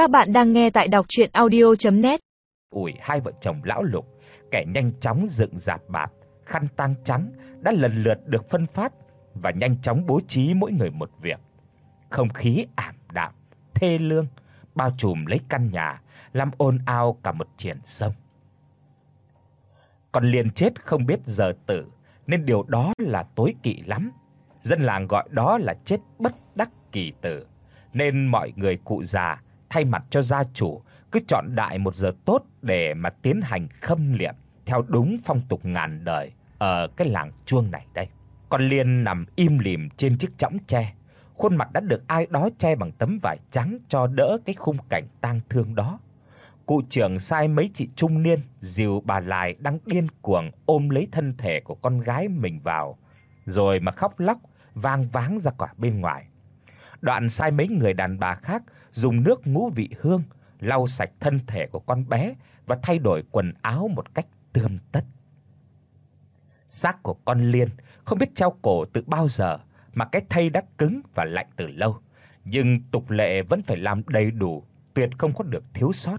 Các bạn đang nghe tại đọc audio net Ủi hai vợ chồng lão Lục, kẻ nhanh chóng dựng dạp bạt, khăn tang trắng đã lần lượt được phân phát và nhanh chóng bố trí mỗi người một việc. Không khí ảm đạm, thê lương bao trùm lấy căn nhà, làm ồn ào cả một triển sông. Còn liền chết không biết giờ tử, nên điều đó là tối kỵ lắm. Dân làng gọi đó là chết bất đắc kỳ tử, nên mọi người cụ già thay mặt cho gia chủ cứ chọn đại một giờ tốt để mà tiến hành khâm liệm theo đúng phong tục ngàn đời ở cái làng chuông này đây. Con Liên nằm im lìm trên chiếc chõng tre, khuôn mặt đã được ai đó che bằng tấm vải trắng cho đỡ cái khung cảnh tang thương đó. Cụ trưởng sai mấy chị trung niên dìu bà lại đang điên cuồng ôm lấy thân thể của con gái mình vào, rồi mà khóc lóc vang váng ra cả bên ngoài. Đoạn sai mấy người đàn bà khác dùng nước ngũ vị hương lau sạch thân thể của con bé và thay đổi quần áo một cách tươm tất. Xác của con Liên không biết treo cổ từ bao giờ mà cái thây đã cứng và lạnh từ lâu, nhưng tục lệ vẫn phải làm đầy đủ, tuyệt không có được thiếu sót.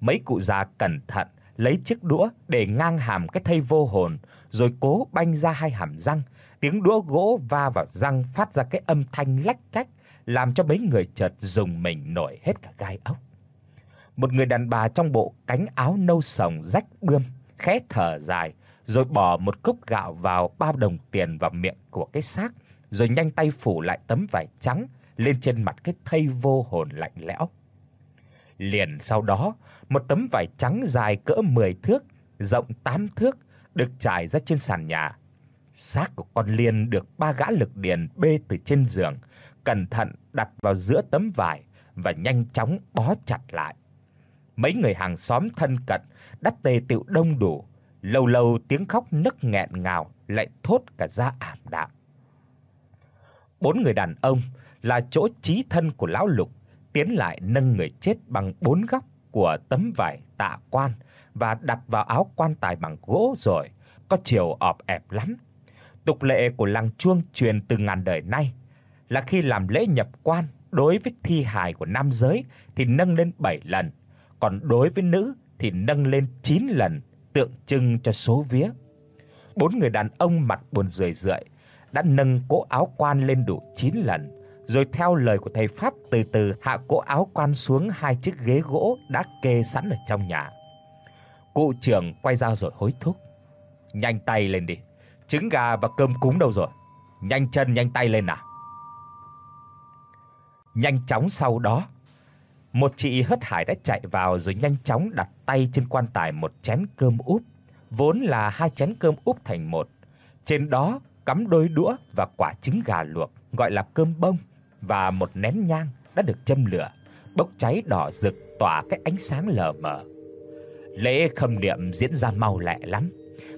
Mấy cụ già cẩn thận lấy chiếc đũa để ngang hàm cái thây vô hồn, rồi cố banh ra hai hàm răng, tiếng đũa gỗ va vào răng phát ra cái âm thanh lách cách, làm cho mấy người chợt dùng mình nổi hết cả gai ốc. Một người đàn bà trong bộ cánh áo nâu sòng rách bươm, khẽ thở dài, rồi bỏ một cốc gạo vào bao đồng tiền vào miệng của cái xác, rồi nhanh tay phủ lại tấm vải trắng lên trên mặt cái thây vô hồn lạnh lẽo. Liền sau đó, một tấm vải trắng dài cỡ 10 thước, rộng 8 thước được trải ra trên sàn nhà. Xác của con Liên được ba gã lực điền bê từ trên giường, cẩn thận đặt vào giữa tấm vải và nhanh chóng bó chặt lại. Mấy người hàng xóm thân cận đã tề tựu đông đủ, lâu lâu tiếng khóc nức nghẹn ngào lại thốt cả da ảm đạm. Bốn người đàn ông là chỗ chí thân của lão Lục tiến lại nâng người chết bằng bốn góc của tấm vải tạ quan và đặt vào áo quan tài bằng gỗ rồi, có chiều ọp ẹp lắm. Tục lệ của làng Chuông truyền từ ngàn đời nay là khi làm lễ nhập quan đối với thi hài của nam giới thì nâng lên 7 lần, còn đối với nữ thì nâng lên 9 lần, tượng trưng cho số vía. Bốn người đàn ông mặt buồn rười rượi đã nâng cỗ áo quan lên đủ 9 lần, rồi theo lời của thầy pháp từ từ hạ cỗ áo quan xuống hai chiếc ghế gỗ đã kê sẵn ở trong nhà. Cụ trưởng quay ra rồi hối thúc: "Nhanh tay lên đi, trứng gà và cơm cúng đâu rồi? Nhanh chân nhanh tay lên nào." Nhanh chóng sau đó, một chị hớt hải đã chạy vào rồi nhanh chóng đặt tay trên quan tài một chén cơm úp, vốn là hai chén cơm úp thành một. Trên đó cắm đôi đũa và quả trứng gà luộc, gọi là cơm bông và một nén nhang đã được châm lửa, bốc cháy đỏ rực tỏa cái ánh sáng lờ mờ. Lễ khâm niệm diễn ra mau lẹ lắm.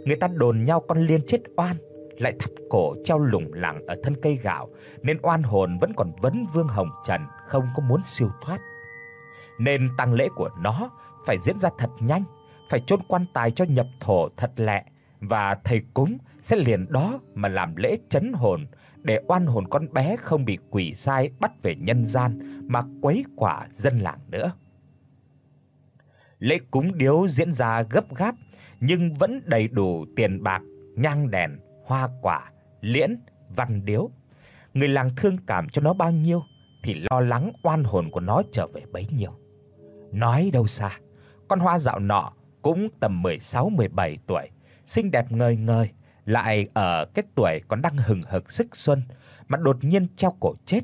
Người ta đồn nhau con liên chết oan, lại thắt cổ treo lủng lẳng ở thân cây gạo, nên oan hồn vẫn còn vấn vương hồng trần, không có muốn siêu thoát. Nên tang lễ của nó phải diễn ra thật nhanh, phải chôn quan tài cho nhập thổ thật lẹ và thầy cúng sẽ liền đó mà làm lễ chấn hồn để oan hồn con bé không bị quỷ sai bắt về nhân gian mà quấy quả dân làng nữa. Lễ cúng điếu diễn ra gấp gáp nhưng vẫn đầy đủ tiền bạc, nhang đèn, hoa quả, liễn, văn điếu. Người làng thương cảm cho nó bao nhiêu thì lo lắng oan hồn của nó trở về bấy nhiêu. Nói đâu xa, con hoa dạo nọ cũng tầm 16, 17 tuổi, xinh đẹp ngời ngời, lại ở cái tuổi còn đang hừng hực sức xuân mà đột nhiên treo cổ chết.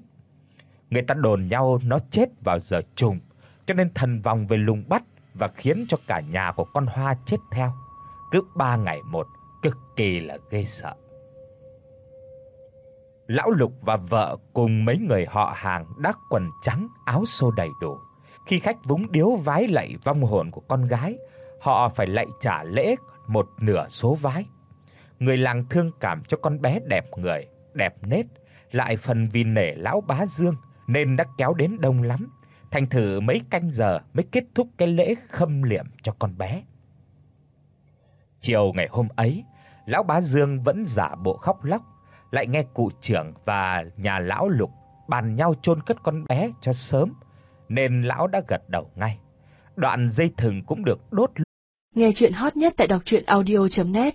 Người ta đồn nhau nó chết vào giờ trùng, cho nên thần vòng về lùng bắt và khiến cho cả nhà của con hoa chết theo. Cứ 3 ngày một, cực kỳ là ghê sợ. Lão Lục và vợ cùng mấy người họ hàng đắc quần trắng, áo xô đầy đủ. Khi khách vúng điếu vái lạy vong hồn của con gái, họ phải lạy trả lễ một nửa số vái. Người làng thương cảm cho con bé đẹp người, đẹp nết, lại phần vì nể lão bá Dương nên đã kéo đến đông lắm, thành thử mấy canh giờ mới kết thúc cái lễ khâm liệm cho con bé. Chiều ngày hôm ấy, lão bá Dương vẫn giả bộ khóc lóc, lại nghe cụ trưởng và nhà lão Lục bàn nhau chôn cất con bé cho sớm, nên lão đã gật đầu ngay. Đoạn dây thừng cũng được đốt. Nghe truyện hot nhất tại doctruyenaudio.net